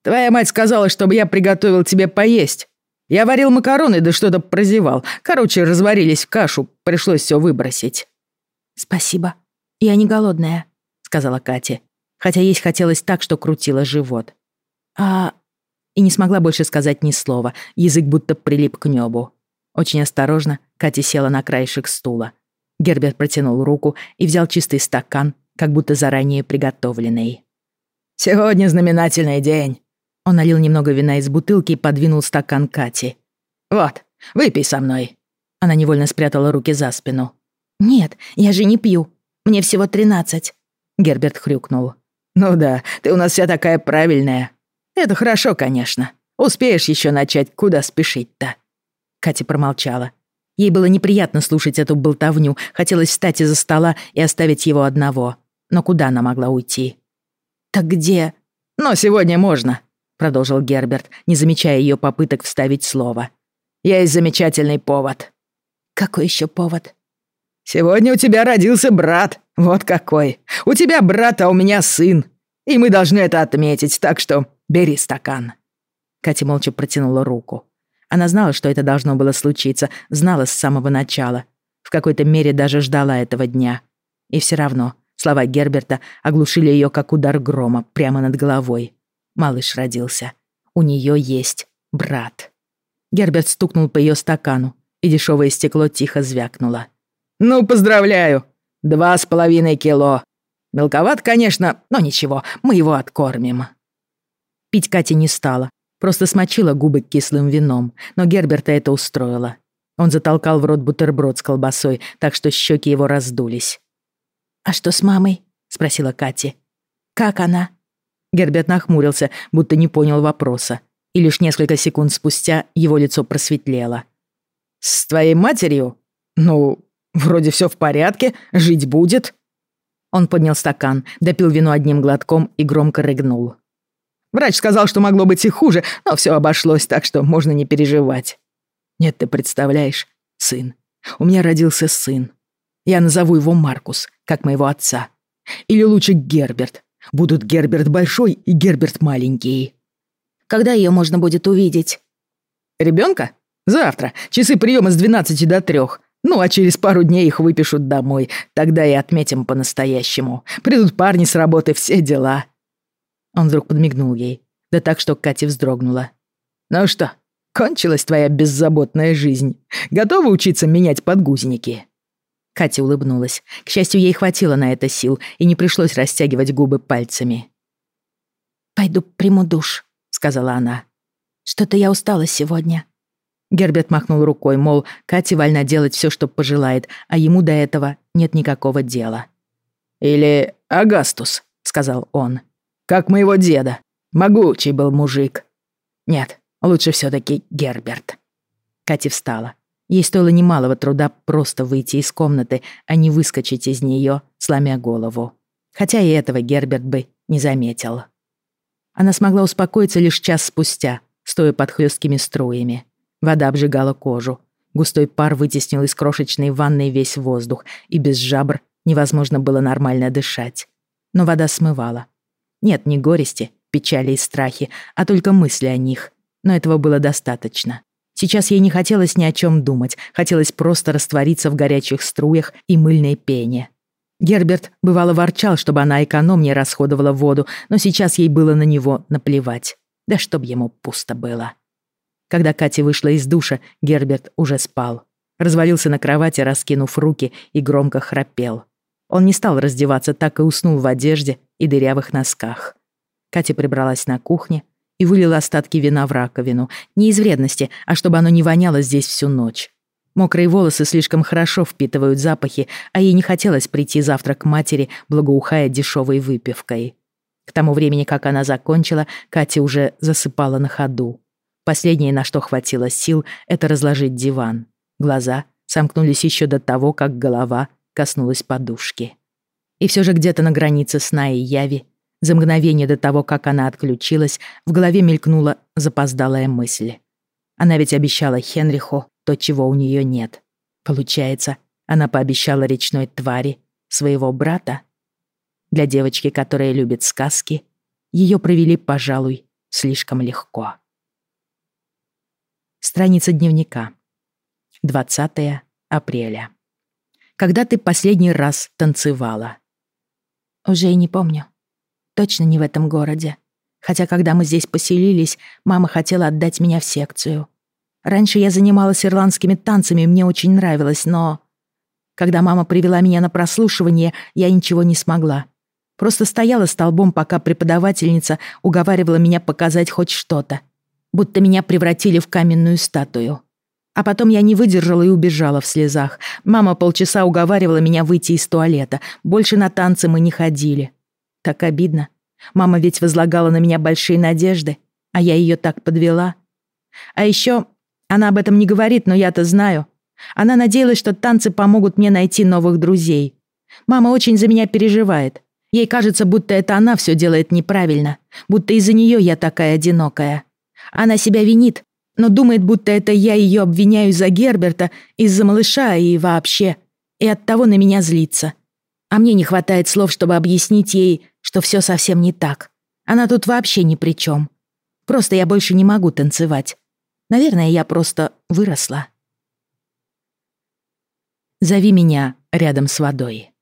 «Твоя мать сказала, чтобы я приготовил тебе поесть. Я варил макароны, да что-то прозевал. Короче, разварились в кашу, пришлось все выбросить». «Спасибо. Я не голодная», — сказала Катя, хотя есть хотелось так, что крутила живот. «А...» И не смогла больше сказать ни слова, язык будто прилип к небу. Очень осторожно Катя села на краешек стула. Герберт протянул руку и взял чистый стакан, как будто заранее приготовленный. «Сегодня знаменательный день. Он налил немного вина из бутылки и подвинул стакан Кати. «Вот, выпей со мной». Она невольно спрятала руки за спину. «Нет, я же не пью. Мне всего тринадцать». Герберт хрюкнул. «Ну да, ты у нас вся такая правильная. Это хорошо, конечно. Успеешь еще начать, куда спешить-то?» Катя промолчала. Ей было неприятно слушать эту болтовню, хотелось встать из-за стола и оставить его одного. Но куда она могла уйти? «Так где?» «Но сегодня можно. — продолжил Герберт, не замечая ее попыток вставить слово. «Есть замечательный повод». «Какой еще повод?» «Сегодня у тебя родился брат. Вот какой. У тебя брат, а у меня сын. И мы должны это отметить, так что бери стакан». Катя молча протянула руку. Она знала, что это должно было случиться, знала с самого начала. В какой-то мере даже ждала этого дня. И все равно слова Герберта оглушили ее, как удар грома, прямо над головой. Малыш родился. У нее есть брат. Герберт стукнул по ее стакану, и дешевое стекло тихо звякнуло. «Ну, поздравляю! Два с половиной кило. Мелковат, конечно, но ничего, мы его откормим». Пить Катя не стала, просто смочила губы кислым вином, но Герберта это устроило. Он затолкал в рот бутерброд с колбасой, так что щеки его раздулись. «А что с мамой?» — спросила Катя. «Как она?» Герберт нахмурился, будто не понял вопроса. И лишь несколько секунд спустя его лицо просветлело. «С твоей матерью? Ну, вроде все в порядке, жить будет». Он поднял стакан, допил вино одним глотком и громко рыгнул. «Врач сказал, что могло быть и хуже, но все обошлось, так что можно не переживать». «Нет, ты представляешь, сын. У меня родился сын. Я назову его Маркус, как моего отца. Или лучше Герберт, Будут Герберт Большой и Герберт Маленький. Когда ее можно будет увидеть?» «Ребенка? Завтра. Часы приема с 12 до 3. Ну, а через пару дней их выпишут домой. Тогда и отметим по-настоящему. Придут парни с работы, все дела». Он вдруг подмигнул ей. Да так, что Катя вздрогнула. «Ну что, кончилась твоя беззаботная жизнь? Готова учиться менять подгузники?» Катя улыбнулась. К счастью, ей хватило на это сил, и не пришлось растягивать губы пальцами. «Пойду приму душ», — сказала она. «Что-то я устала сегодня». Герберт махнул рукой, мол, Кате вольна делать все, что пожелает, а ему до этого нет никакого дела. «Или Агастус», — сказал он. «Как моего деда. Могучий был мужик». «Нет, лучше все таки Герберт». Катя встала. Ей стоило немалого труда просто выйти из комнаты, а не выскочить из нее, сломя голову. Хотя и этого Герберт бы не заметил. Она смогла успокоиться лишь час спустя, стоя под хлесткими струями. Вода обжигала кожу. Густой пар вытеснил из крошечной ванной весь воздух, и без жабр невозможно было нормально дышать. Но вода смывала. Нет ни горести, печали и страхи, а только мысли о них. Но этого было достаточно. Сейчас ей не хотелось ни о чем думать, хотелось просто раствориться в горячих струях и мыльной пене. Герберт бывало ворчал, чтобы она экономнее расходовала воду, но сейчас ей было на него наплевать. Да чтоб ему пусто было. Когда Катя вышла из душа, Герберт уже спал. Развалился на кровати, раскинув руки, и громко храпел. Он не стал раздеваться, так и уснул в одежде и дырявых носках. Катя прибралась на кухне, и вылила остатки вина в раковину. Не из вредности, а чтобы оно не воняло здесь всю ночь. Мокрые волосы слишком хорошо впитывают запахи, а ей не хотелось прийти завтра к матери, благоухая дешевой выпивкой. К тому времени, как она закончила, Катя уже засыпала на ходу. Последнее, на что хватило сил, это разложить диван. Глаза сомкнулись еще до того, как голова коснулась подушки. И все же где-то на границе сна и яви за мгновение до того, как она отключилась, в голове мелькнула запоздалая мысль. Она ведь обещала Хенриху то, чего у нее нет. Получается, она пообещала речной твари своего брата? Для девочки, которая любит сказки, ее провели, пожалуй, слишком легко. Страница дневника. 20 апреля. Когда ты последний раз танцевала? Уже и не помню. Точно не в этом городе. Хотя, когда мы здесь поселились, мама хотела отдать меня в секцию. Раньше я занималась ирландскими танцами, мне очень нравилось, но... Когда мама привела меня на прослушивание, я ничего не смогла. Просто стояла столбом, пока преподавательница уговаривала меня показать хоть что-то. Будто меня превратили в каменную статую. А потом я не выдержала и убежала в слезах. Мама полчаса уговаривала меня выйти из туалета. Больше на танцы мы не ходили. Так обидно. Мама ведь возлагала на меня большие надежды, а я ее так подвела. А еще она об этом не говорит, но я-то знаю. Она надеялась, что танцы помогут мне найти новых друзей. Мама очень за меня переживает. Ей кажется, будто это она все делает неправильно, будто из-за нее я такая одинокая. Она себя винит, но думает, будто это я ее обвиняю за Герберта, из-за малыша и вообще, и оттого на меня злится. А мне не хватает слов, чтобы объяснить ей, что все совсем не так. Она тут вообще ни при чем. Просто я больше не могу танцевать. Наверное, я просто выросла. Зови меня рядом с водой.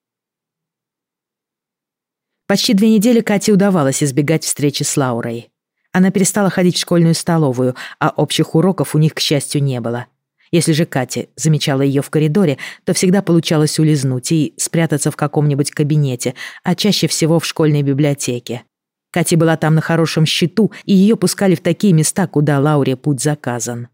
Почти две недели Кате удавалось избегать встречи с Лаурой. Она перестала ходить в школьную столовую, а общих уроков у них, к счастью, не было. Если же Катя замечала ее в коридоре, то всегда получалось улизнуть и спрятаться в каком-нибудь кабинете, а чаще всего в школьной библиотеке. Катя была там на хорошем счету, и ее пускали в такие места, куда Лауре путь заказан.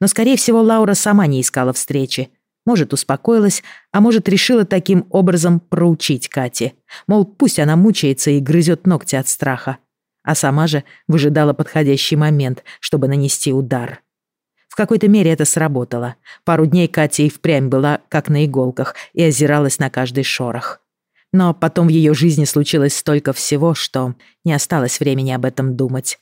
Но, скорее всего, Лаура сама не искала встречи. Может, успокоилась, а может, решила таким образом проучить Кате. Мол, пусть она мучается и грызет ногти от страха. А сама же выжидала подходящий момент, чтобы нанести удар. В какой-то мере это сработало. Пару дней Катя и впрямь была как на иголках и озиралась на каждый шорох. Но потом в ее жизни случилось столько всего, что не осталось времени об этом думать.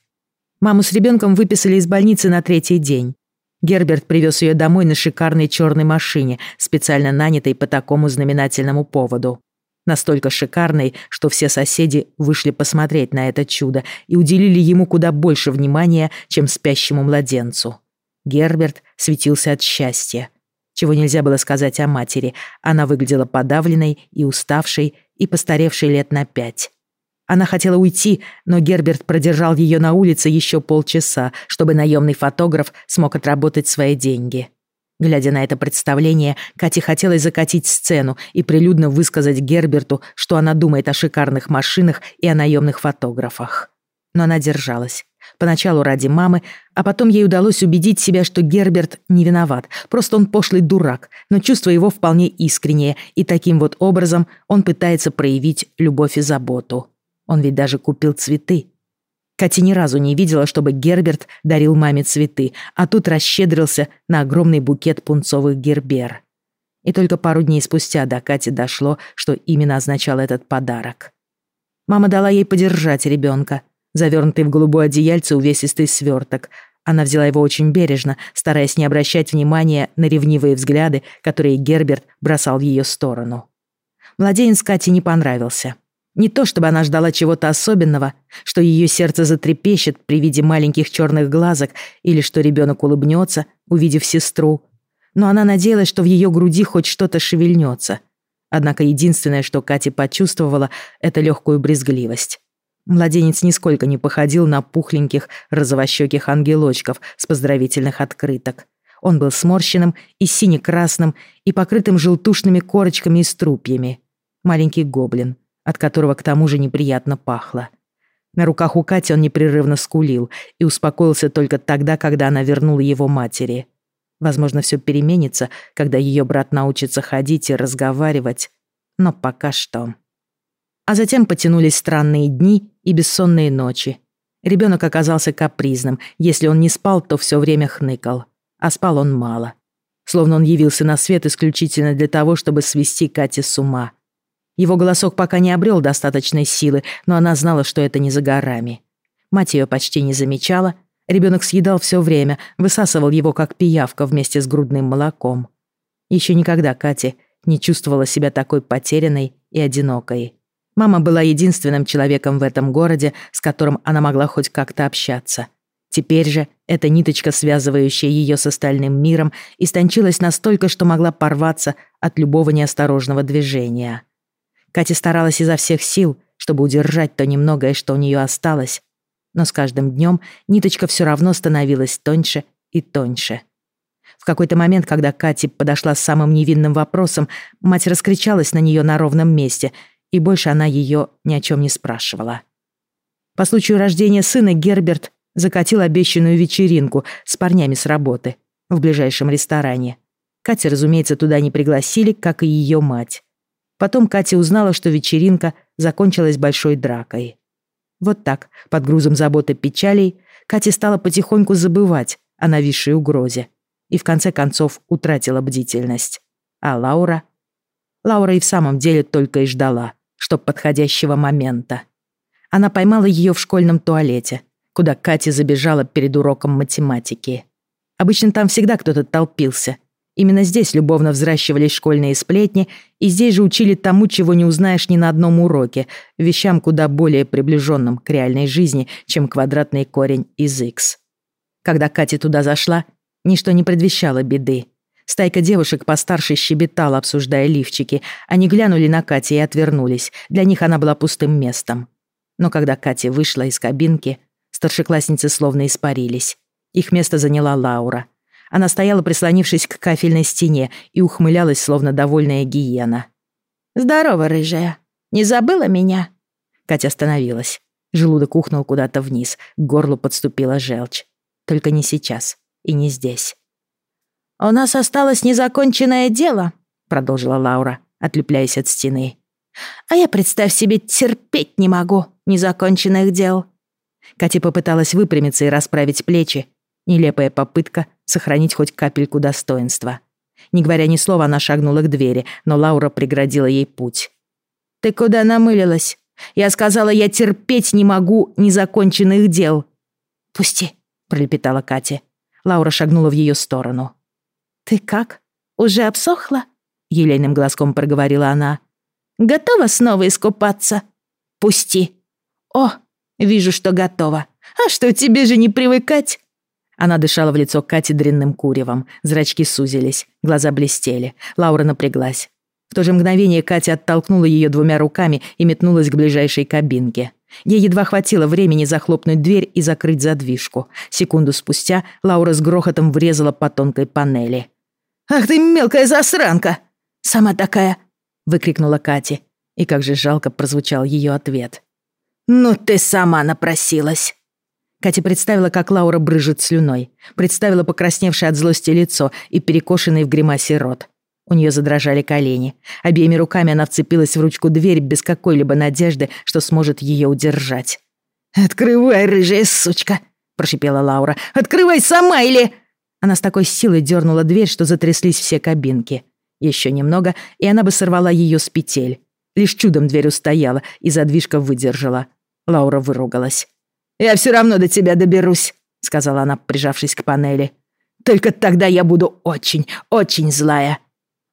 Маму с ребенком выписали из больницы на третий день. Герберт привез ее домой на шикарной черной машине, специально нанятой по такому знаменательному поводу. Настолько шикарной, что все соседи вышли посмотреть на это чудо и уделили ему куда больше внимания, чем спящему младенцу. Герберт светился от счастья. Чего нельзя было сказать о матери. Она выглядела подавленной и уставшей, и постаревшей лет на пять. Она хотела уйти, но Герберт продержал ее на улице еще полчаса, чтобы наемный фотограф смог отработать свои деньги. Глядя на это представление, Кате хотелось закатить сцену и прилюдно высказать Герберту, что она думает о шикарных машинах и о наемных фотографах. Но она держалась. Поначалу ради мамы, а потом ей удалось убедить себя, что Герберт не виноват, просто он пошлый дурак, но чувство его вполне искреннее, и таким вот образом он пытается проявить любовь и заботу. Он ведь даже купил цветы. Катя ни разу не видела, чтобы Герберт дарил маме цветы, а тут расщедрился на огромный букет пунцовых гербер. И только пару дней спустя до Кати дошло, что именно означал этот подарок. Мама дала ей подержать ребенка, завернутый в голубое одеяльце увесистый сверток. Она взяла его очень бережно, стараясь не обращать внимания на ревнивые взгляды, которые Герберт бросал в ее сторону. Младенец Кате не понравился. Не то чтобы она ждала чего-то особенного, что ее сердце затрепещет при виде маленьких черных глазок или что ребенок улыбнется, увидев сестру. Но она надеялась, что в ее груди хоть что-то шевельнется. Однако единственное, что Катя почувствовала, это легкую брезгливость. Младенец нисколько не походил на пухленьких розовощеких ангелочков с поздравительных открыток. Он был сморщенным и сине-красным и покрытым желтушными корочками и струпьями. Маленький гоблин — от которого к тому же неприятно пахло. На руках у Кати он непрерывно скулил и успокоился только тогда, когда она вернула его матери. Возможно, все переменится, когда ее брат научится ходить и разговаривать, но пока что. А затем потянулись странные дни и бессонные ночи. Ребенок оказался капризным. Если он не спал, то все время хныкал. А спал он мало. Словно он явился на свет исключительно для того, чтобы свести Кати с ума. Его голосок пока не обрел достаточной силы, но она знала, что это не за горами. Мать ее почти не замечала. Ребенок съедал все время, высасывал его как пиявка вместе с грудным молоком. Еще никогда Катя не чувствовала себя такой потерянной и одинокой. Мама была единственным человеком в этом городе, с которым она могла хоть как-то общаться. Теперь же эта ниточка, связывающая ее с остальным миром, истончилась настолько, что могла порваться от любого неосторожного движения. Катя старалась изо всех сил, чтобы удержать то немногое, что у нее осталось, но с каждым днем ниточка все равно становилась тоньше и тоньше. В какой-то момент, когда Катя подошла с самым невинным вопросом, мать раскричалась на нее на ровном месте, и больше она ее ни о чем не спрашивала. По случаю рождения сына Герберт закатил обещанную вечеринку с парнями с работы в ближайшем ресторане. Катя, разумеется, туда не пригласили, как и ее мать. Потом Катя узнала, что вечеринка закончилась большой дракой. Вот так, под грузом заботы печалей, Катя стала потихоньку забывать о нависшей угрозе и в конце концов утратила бдительность. А Лаура? Лаура и в самом деле только и ждала, чтоб подходящего момента. Она поймала ее в школьном туалете, куда Катя забежала перед уроком математики. Обычно там всегда кто-то толпился, Именно здесь любовно взращивались школьные сплетни, и здесь же учили тому, чего не узнаешь ни на одном уроке, вещам куда более приближенным к реальной жизни, чем квадратный корень из x. Когда Катя туда зашла, ничто не предвещало беды. Стайка девушек постарше щебетала, обсуждая лифчики. Они глянули на Катю и отвернулись. Для них она была пустым местом. Но когда Катя вышла из кабинки, старшеклассницы словно испарились. Их место заняла Лаура — она стояла, прислонившись к кафельной стене, и ухмылялась, словно довольная гиена. «Здорово, рыжая. Не забыла меня?» Катя остановилась. Желудок ухнул куда-то вниз, к горлу подступила желчь. Только не сейчас и не здесь. «У нас осталось незаконченное дело», — продолжила Лаура, отлепляясь от стены. «А я, представь себе, терпеть не могу незаконченных дел». Катя попыталась выпрямиться и расправить плечи. Нелепая попытка сохранить хоть капельку достоинства. Не говоря ни слова, она шагнула к двери, но Лаура преградила ей путь. «Ты куда намылилась? Я сказала, я терпеть не могу незаконченных дел». «Пусти», — пролепетала Катя. Лаура шагнула в ее сторону. «Ты как? Уже обсохла?» — елейным глазком проговорила она. Готова снова искупаться? Пусти. О, вижу, что готова. А что, тебе же не привыкать? Она дышала в лицо Кати дрянным куревом. Зрачки сузились, глаза блестели. Лаура напряглась. В то же мгновение Катя оттолкнула ее двумя руками и метнулась к ближайшей кабинке. Ей едва хватило времени захлопнуть дверь и закрыть задвижку. Секунду спустя Лаура с грохотом врезала по тонкой панели. «Ах ты мелкая засранка!» «Сама такая!» — выкрикнула Катя. И как же жалко прозвучал ее ответ. «Ну ты сама напросилась!» Катя представила, как Лаура брыжет слюной, представила покрасневшее от злости лицо и перекошенный в гримасе рот. У нее задрожали колени. Обеими руками она вцепилась в ручку двери без какой-либо надежды, что сможет ее удержать. «Открывай, рыжая сучка!» – прошипела Лаура. «Открывай сама или...» Она с такой силой дернула дверь, что затряслись все кабинки. Еще немного, и она бы сорвала ее с петель. Лишь чудом дверь устояла, и задвижка выдержала. Лаура выругалась. «Я все равно до тебя доберусь», — сказала она, прижавшись к панели. «Только тогда я буду очень, очень злая».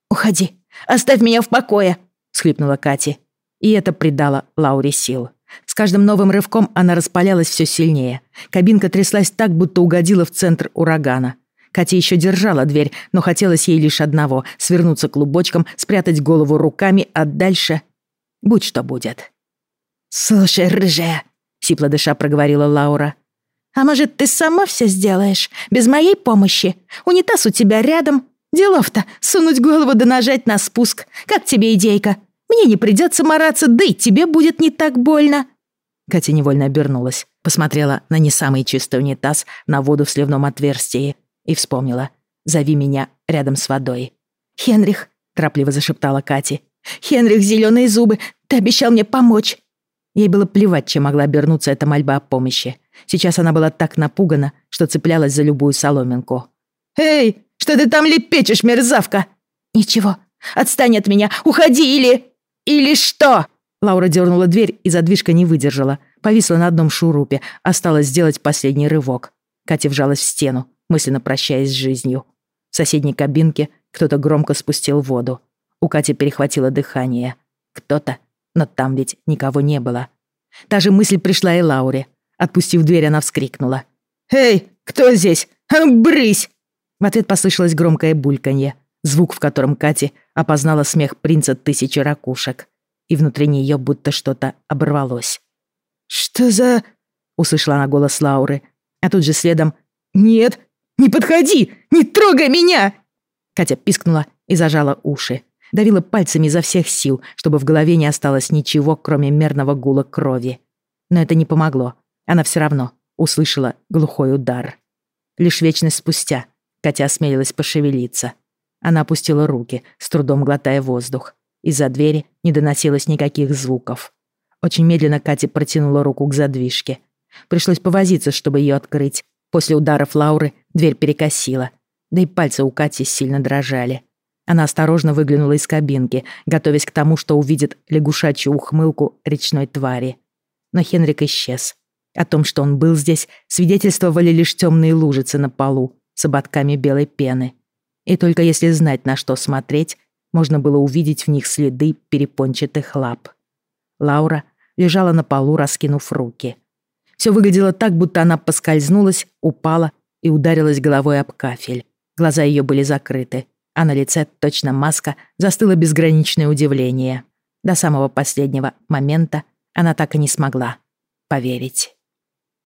«Уходи, оставь меня в покое», — схлипнула Катя. И это придало Лауре сил. С каждым новым рывком она распалялась все сильнее. Кабинка тряслась так, будто угодила в центр урагана. Катя еще держала дверь, но хотелось ей лишь одного — свернуться клубочком, спрятать голову руками, а дальше... Будь что будет. «Слушай, рыжая», сипло дыша проговорила Лаура. «А может, ты сама все сделаешь, без моей помощи? Унитаз у тебя рядом. Делов-то, сунуть голову да нажать на спуск. Как тебе идейка? Мне не придется мараться, да и тебе будет не так больно». Катя невольно обернулась, посмотрела на не самый чистый унитаз, на воду в сливном отверстии и вспомнила. «Зови меня рядом с водой». «Хенрих», — торопливо зашептала Катя. «Хенрих, зеленые зубы, ты обещал мне помочь. Ей было плевать, чем могла обернуться эта мольба о помощи. Сейчас она была так напугана, что цеплялась за любую соломинку. «Эй, что ты там лепечешь, мерзавка?» «Ничего, отстань от меня, уходи или...» «Или что?» Лаура дернула дверь, и задвижка не выдержала. Повисла на одном шурупе, осталось сделать последний рывок. Катя вжалась в стену, мысленно прощаясь с жизнью. В соседней кабинке кто-то громко спустил воду. У Кати перехватило дыхание. Кто-то но там ведь никого не было. Та же мысль пришла и Лауре. Отпустив дверь, она вскрикнула. «Эй, кто здесь? Брысь!» В ответ послышалось громкое бульканье, звук в котором Кати опознала смех принца тысячи ракушек. И внутри нее будто что-то оборвалось. «Что за...» — услышала она голос Лауры. А тут же следом «Нет, не подходи! Не трогай меня!» Катя пискнула и зажала уши давила пальцами изо всех сил, чтобы в голове не осталось ничего, кроме мерного гула крови. Но это не помогло. Она все равно услышала глухой удар. Лишь вечность спустя Катя осмелилась пошевелиться. Она опустила руки, с трудом глотая воздух. Из-за двери не доносилось никаких звуков. Очень медленно Катя протянула руку к задвижке. Пришлось повозиться, чтобы ее открыть. После ударов Лауры дверь перекосила. Да и пальцы у Кати сильно дрожали. Она осторожно выглянула из кабинки, готовясь к тому, что увидит лягушачью ухмылку речной твари. Но Хенрик исчез. О том, что он был здесь, свидетельствовали лишь темные лужицы на полу с ободками белой пены. И только если знать, на что смотреть, можно было увидеть в них следы перепончатых лап. Лаура лежала на полу, раскинув руки. Все выглядело так, будто она поскользнулась, упала и ударилась головой об кафель. Глаза ее были закрыты, а на лице, точно маска, застыло безграничное удивление. До самого последнего момента она так и не смогла поверить.